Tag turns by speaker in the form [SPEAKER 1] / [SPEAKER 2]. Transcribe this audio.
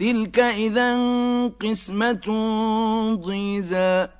[SPEAKER 1] تِلْكَ إِذًا قِسْمَةٌ ضِيزَىٰ.